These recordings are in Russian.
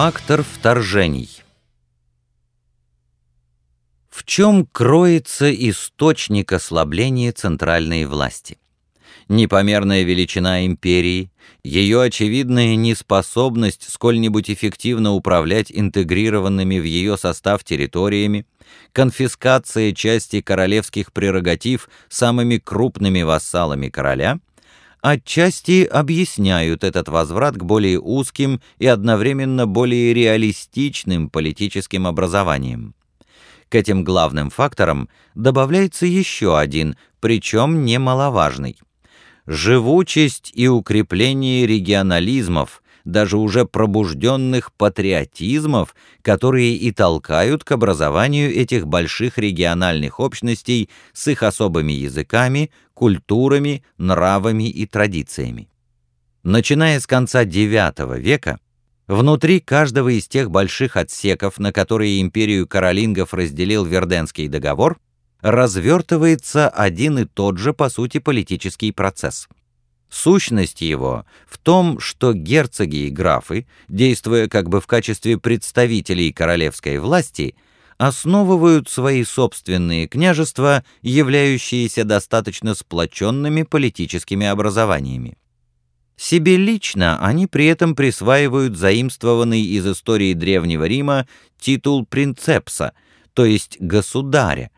Фактор вторжений В чем кроется источник ослабления центральной власти? Непомерная величина империи, ее очевидная неспособность сколь-нибудь эффективно управлять интегрированными в ее состав территориями, конфискация части королевских прерогатив самыми крупными вассалами короля — отчасти объясняют этот возврат к более узким и одновременно более реалистичным политическим образованиям. К этим главным факторам добавляется еще один, причем немаловажный. Живучесть и укрепление регионализмов, даже уже пробужденных патриотизмов, которые и толкают к образованию этих больших региональных общностей с их особыми языками, культурами, нравами и традициями. Начиная с конца IX века, внутри каждого из тех больших отсеков, на которые империю каролингов разделил Верденский договор, развертывается один и тот же, по сути, политический процесс – Сущность его в том, что герцоги и графы, действуя как бы в качестве представителей королевской власти, основывают свои собственные княжества, являющиеся достаточно сплоченными политическими образованиями. Себе лично они при этом присваивают заимствованный из истории Древнего Рима титул принцепса, то есть государя,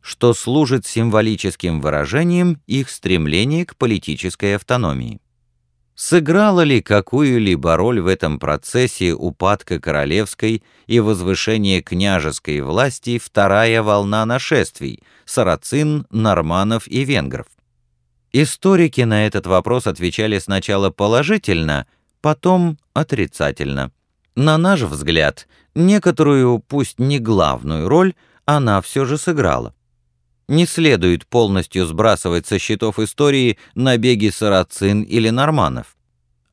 что служит символическим выражением их стремления к политической автономии. Сыграла ли какую-либо роль в этом процессе упадка королевской и возвышения княжеской власти вторая волна нашествий – сарацин, норманов и венгров? Историки на этот вопрос отвечали сначала положительно, потом отрицательно. На наш взгляд, некоторую, пусть не главную роль, она все же сыграла не следует полностью сбрасывать со счетов истории набеги сарацин или норманов.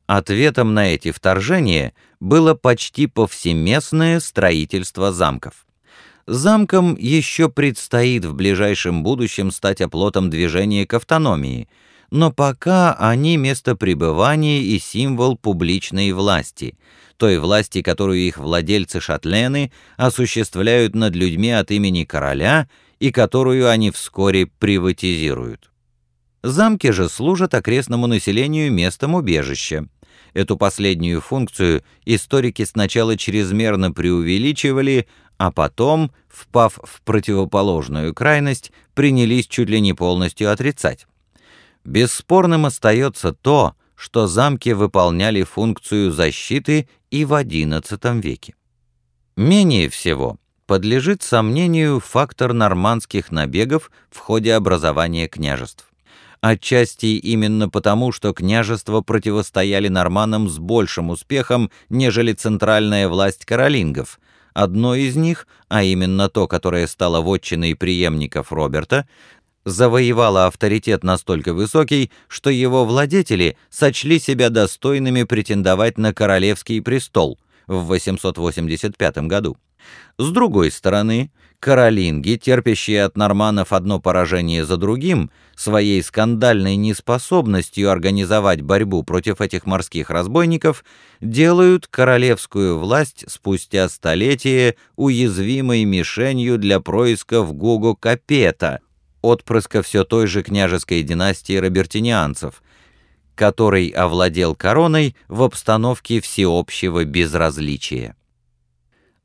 Ответом на эти вторжения было почти повсеместное строительство замков. Замкам еще предстоит в ближайшем будущем стать оплотом движения к автономии, но пока они место пребывания и символ публичной власти, той власти, которую их владельцы-шатлены осуществляют над людьми от имени короля – и которую они вскоре приватизируют. Замки же служат окрестному населению местом убежища. Эту последнюю функцию историки сначала чрезмерно преувеличивали, а потом, впав в противоположную крайность, принялись чуть ли не полностью отрицать. Бесспорным остается то, что замки выполняли функцию защиты и в XI веке. Менее всего подлежит сомнению фактор нормандских набегов в ходе образования княжеств. Отчасти именно потому, что княжества противостояли норманам с большим успехом, нежели центральная власть каролингов. Одно из них, а именно то, которое стало вотчиной преемников Роберта, завоевало авторитет настолько высокий, что его владетели сочли себя достойными претендовать на королевский престол в 885 году. С другой стороны, каролинги, терпящие от норманов одно поражение за другим, своей скандальной неспособностью организовать борьбу против этих морских разбойников, делают королевскую власть спустя столетия уязвимой мишенью для происков Гуго Капета, отпрыска все той же княжеской династии робертинианцев, который овладел короной в обстановке всеобщего безразличия.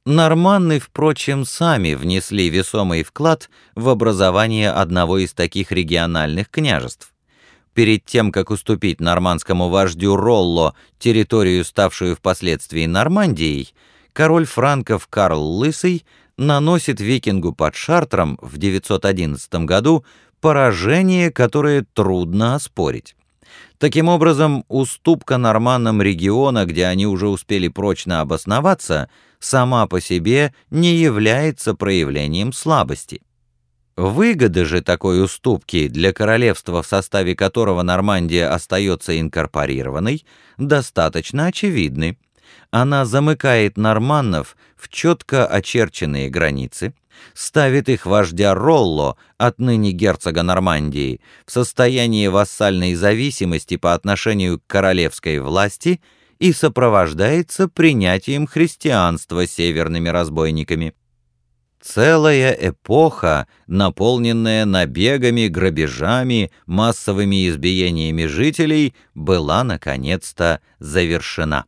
Норманны, впрочем, сами внесли весомый вклад в образование одного из таких региональных княжеств. Перед тем, как уступить нормандскому вождю Ролло территорию, ставшую впоследствии Нормандией, король франков Карл Лысый наносит викингу под Шартром в 911 году поражение, которое трудно оспорить. Таким образом, уступка норманнам региона, где они уже успели прочно обосноваться, сама по себе не является проявлением слабости. Выгоды же такой уступки для королевства, в составе которого Нормандия остается инкорпорированной, достаточно очевидны. Она замыкает норманнов в четко очерченные границы, ставит их вождя Ролло, отныне герцога Нормандии, в состояние вассальной зависимости по отношению к королевской власти и сопровождается принятием христианства северными разбойниками. Целая эпоха, наполненная набегами, грабежами, массовыми избиениями жителей, была наконец-то завершена.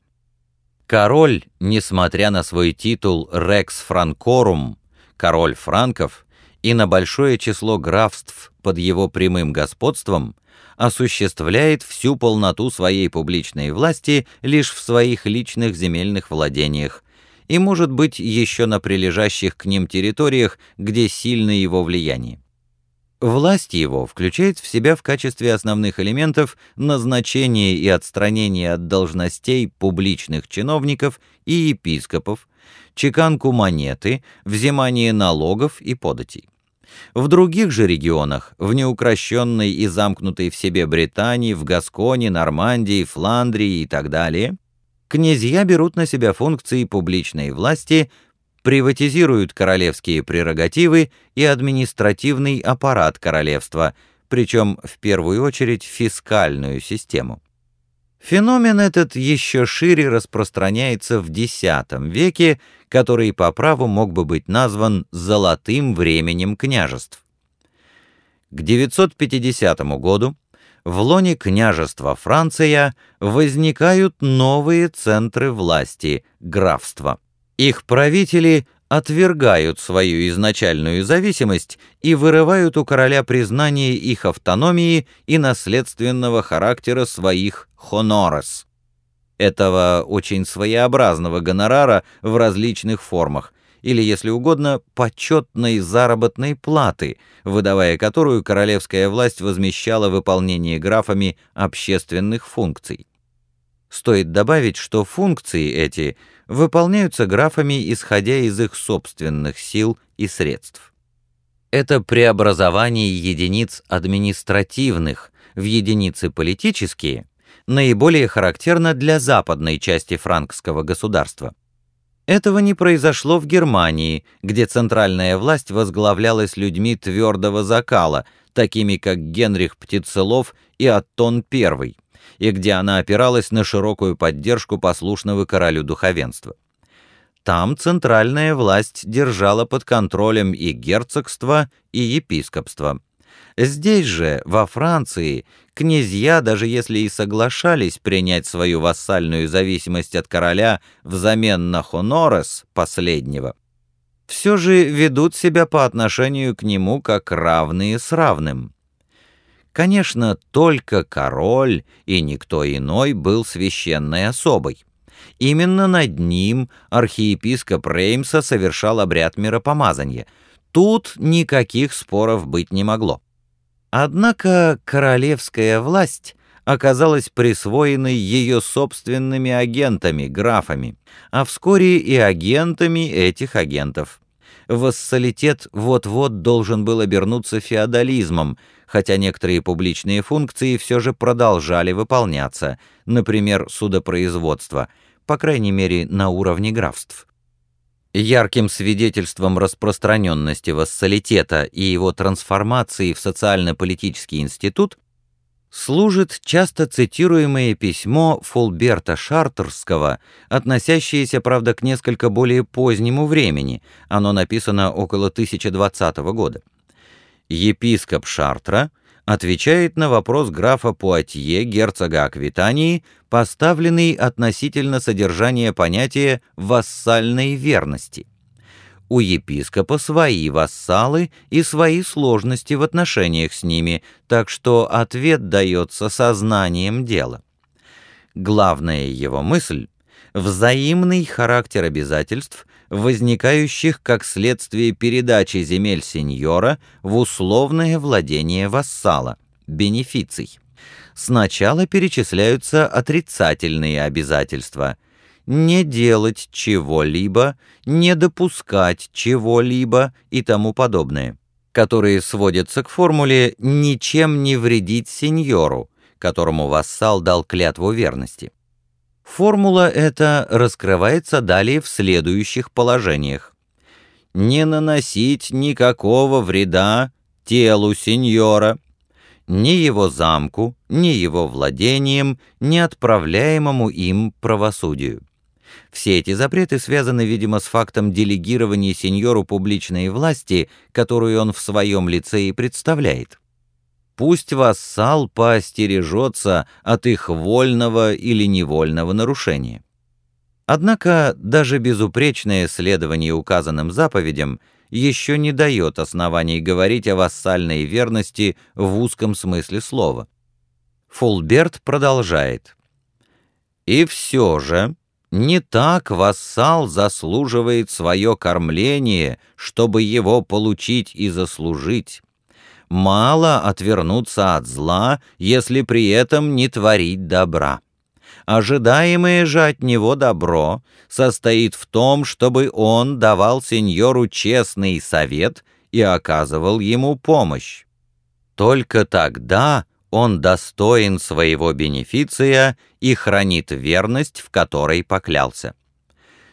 Король, несмотря на свой титул «Рекс Франкорум», король франков, и на большое число графств под его прямым господством, осуществляет всю полноту своей публичной власти лишь в своих личных земельных владениях, и, может быть, еще на прилежащих к ним территориях, где сильно его влияние. Власть его включает в себя в качестве основных элементов назначение и отстранение от должностей публичных чиновников и епископов, чеканку монеты, взимание налогов и податей. В других же регионах, в неукрощенной и замкнутой в себе Британии, в Гасконе, Нормандии, Фландрии и так далее, князья берут на себя функции публичной власти, приватизируют королевские прерогативы и административный аппарат королевства, причем в первую очередь фискальную систему. Феномен этот еще шире распространяется в X веке, который по праву мог бы быть назван «золотым временем княжеств». К 950 году в лоне княжества Франция возникают новые центры власти, графства. Их правители отвергают свою изначальную зависимость и вырывают у короля признание их автономии и наследственного характера своих хонорес. Этого очень своеобразного гонорара в различных формах, или, если угодно, почетной заработной платы, выдавая которую королевская власть возмещала выполнение графами общественных функций. Стоит добавить, что функции эти выполняются графами, исходя из их собственных сил и средств. Это преобразование единиц административных в единицы политические наиболее характерно для западной части франкского государства. Этого не произошло в Германии, где центральная власть возглавлялась людьми твердого закала, такими как Генрих Птицелов и Аттон I, и где она опиралась на широкую поддержку послушного королю духовенства. Там центральная власть держала под контролем и герцогство, и епископство. Здесь же, во Франции, князья, даже если и соглашались принять свою вассальную зависимость от короля взамен на хонорес последнего, все же ведут себя по отношению к нему как равные с равным. Конечно, только король и никто иной был священной особой. Именно над ним архиепископ Реймса совершал обряд миропомазания. Тут никаких споров быть не могло. Однако королевская власть оказалась присвоенной ее собственными агентами, графами, а вскоре и агентами этих агентов. Вассалитет вот-вот должен был обернуться феодализмом, хотя некоторые публичные функции все же продолжали выполняться, например, судопроизводство, по крайней мере, на уровне графств. Ярким свидетельством распространенности вассалитета и его трансформации в социально-политический институт служит часто цитируемое письмо Фулберта Шартерского, относящееся, правда, к несколько более позднему времени, оно написано около 1020 года. Епископ Шартра — отвечает на вопрос графа Пуатье, герцога Аквитании, поставленный относительно содержания понятия «вассальной верности». У епископа свои вассалы и свои сложности в отношениях с ними, так что ответ дается сознанием дела. Главная его мысль — взаимный характер обязательств — возникающих как следствие передачи земель сеньора в условное владение вассала, бенефиций. Сначала перечисляются отрицательные обязательства – не делать чего-либо, не допускать чего-либо и тому подобное, которые сводятся к формуле «ничем не вредить сеньору», которому вассал дал клятву верности. Формула эта раскрывается далее в следующих положениях. Не наносить никакого вреда телу сеньора, ни его замку, ни его владением, ни отправляемому им правосудию. Все эти запреты связаны, видимо, с фактом делегирования сеньору публичной власти, которую он в своем лице и представляет. Пусть вассал поостережется от их вольного или невольного нарушения. Однако даже безупречное следование указанным заповедям еще не дает оснований говорить о вассальной верности в узком смысле слова. Фулберт продолжает. «И все же не так вассал заслуживает свое кормление, чтобы его получить и заслужить. Мало отвернуться от зла, если при этом не творить добра. Ожидаемое же от него добро состоит в том, чтобы он давал сеньору честный совет и оказывал ему помощь. Только тогда он достоин своего бенефиция и хранит верность, в которой поклялся.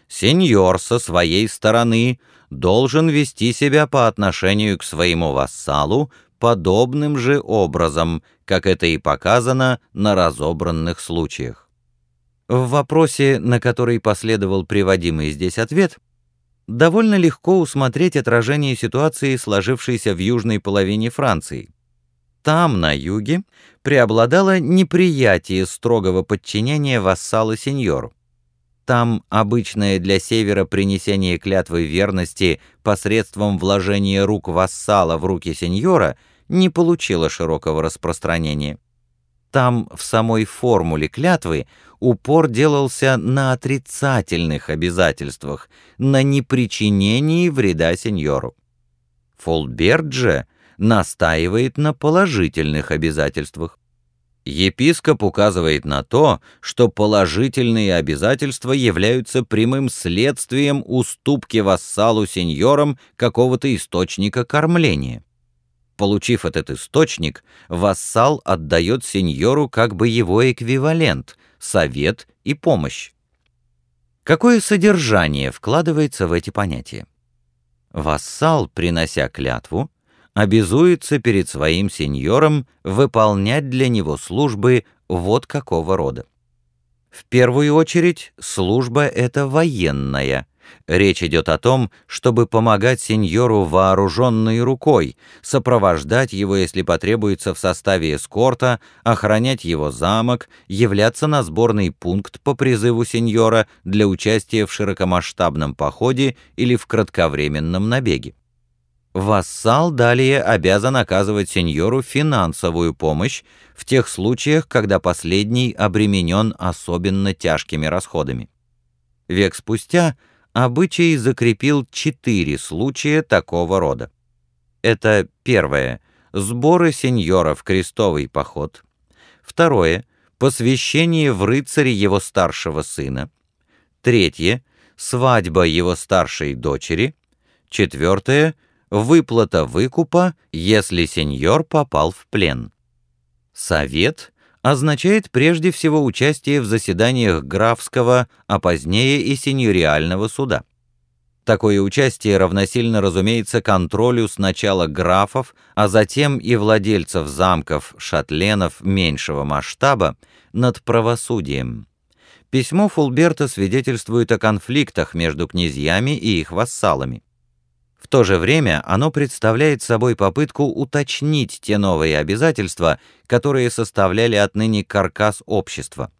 Сеньор со своей стороны должен вести себя по отношению к своему вассалу подобным же образом, как это и показано на разобранных случаях. В вопросе, на который последовал приводимый здесь ответ, довольно легко усмотреть отражение ситуации, сложившейся в южной половине Франции. Там, на юге, преобладало неприятие строгого подчинения вассала сеньору. Там обычное для севера принесение клятвы верности посредством вложения рук вассала в руки сеньора не получило широкого распространения. Там в самой формуле клятвы упор делался на отрицательных обязательствах, на непричинении вреда сеньору. Фолберт настаивает на положительных обязательствах. Епископ указывает на то, что положительные обязательства являются прямым следствием уступки вассалу сеньорам какого-то источника кормления. Получив этот источник, вассал отдает сеньору как бы его эквивалент — совет и помощь. Какое содержание вкладывается в эти понятия? Вассал, принося клятву, обязуется перед своим сеньором выполнять для него службы вот какого рода. В первую очередь, служба эта военная. Речь идет о том, чтобы помогать сеньору вооруженной рукой, сопровождать его, если потребуется, в составе эскорта, охранять его замок, являться на сборный пункт по призыву сеньора для участия в широкомасштабном походе или в кратковременном набеге. Вассал далее обязан оказывать сеньору финансовую помощь в тех случаях, когда последний обременен особенно тяжкими расходами. Век спустя обычай закрепил четыре случая такого рода. Это первое — сборы сеньора в крестовый поход. Второе — посвящение в рыцаре его старшего сына. Третье — свадьба его старшей дочери. Четвертое — выплата выкупа, если сеньор попал в плен. Совет означает прежде всего участие в заседаниях графского, а позднее и сеньориального суда. Такое участие равносильно, разумеется, контролю сначала графов, а затем и владельцев замков, шатленов меньшего масштаба над правосудием. Письмо Фулберта свидетельствует о конфликтах между князьями и их вассалами. В то же время оно представляет собой попытку уточнить те новые обязательства, которые составляли отныне каркас общества.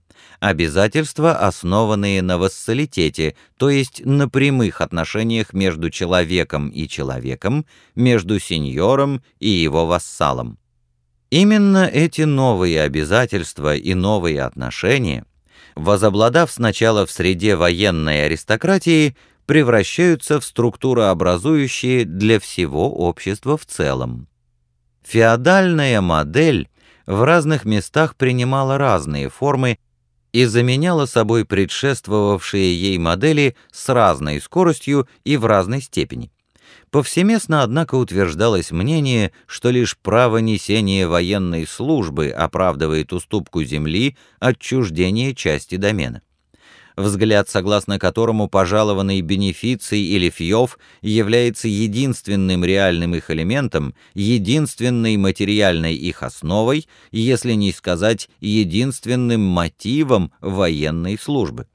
Обязательства, основанные на вассалитете, то есть на прямых отношениях между человеком и человеком, между сеньором и его вассалом. Именно эти новые обязательства и новые отношения, возобладав сначала в среде военной аристократии, превращаются в структурообразующие для всего общества в целом. Феодальная модель в разных местах принимала разные формы и заменяла собой предшествовавшие ей модели с разной скоростью и в разной степени. Повсеместно, однако, утверждалось мнение, что лишь право несения военной службы оправдывает уступку земли, отчуждение части домена. Взгляд, согласно которому пожалованный бенефиций или фьев является единственным реальным их элементом, единственной материальной их основой, если не сказать единственным мотивом военной службы.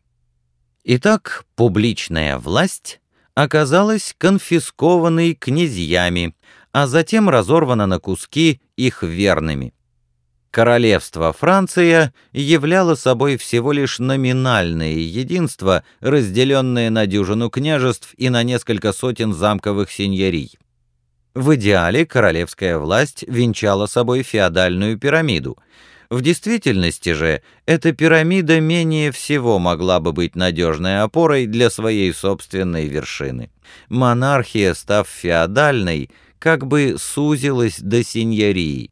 Итак, публичная власть оказалась конфискованной князьями, а затем разорвана на куски их верными. Королевство Франция являло собой всего лишь номинальное единство, разделенное на дюжину княжеств и на несколько сотен замковых сеньорий. В идеале королевская власть венчала собой феодальную пирамиду. В действительности же эта пирамида менее всего могла бы быть надежной опорой для своей собственной вершины. Монархия, став феодальной, как бы сузилась до сеньории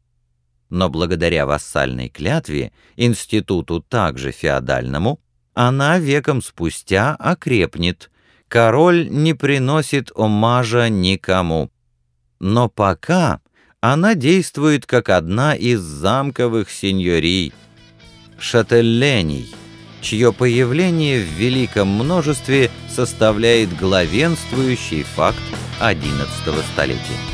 но благодаря вассальной клятве, институту также феодальному, она веком спустя окрепнет. Король не приносит омажа никому. Но пока она действует как одна из замковых сеньорий, шателлений, чье появление в великом множестве составляет главенствующий факт XI столетия.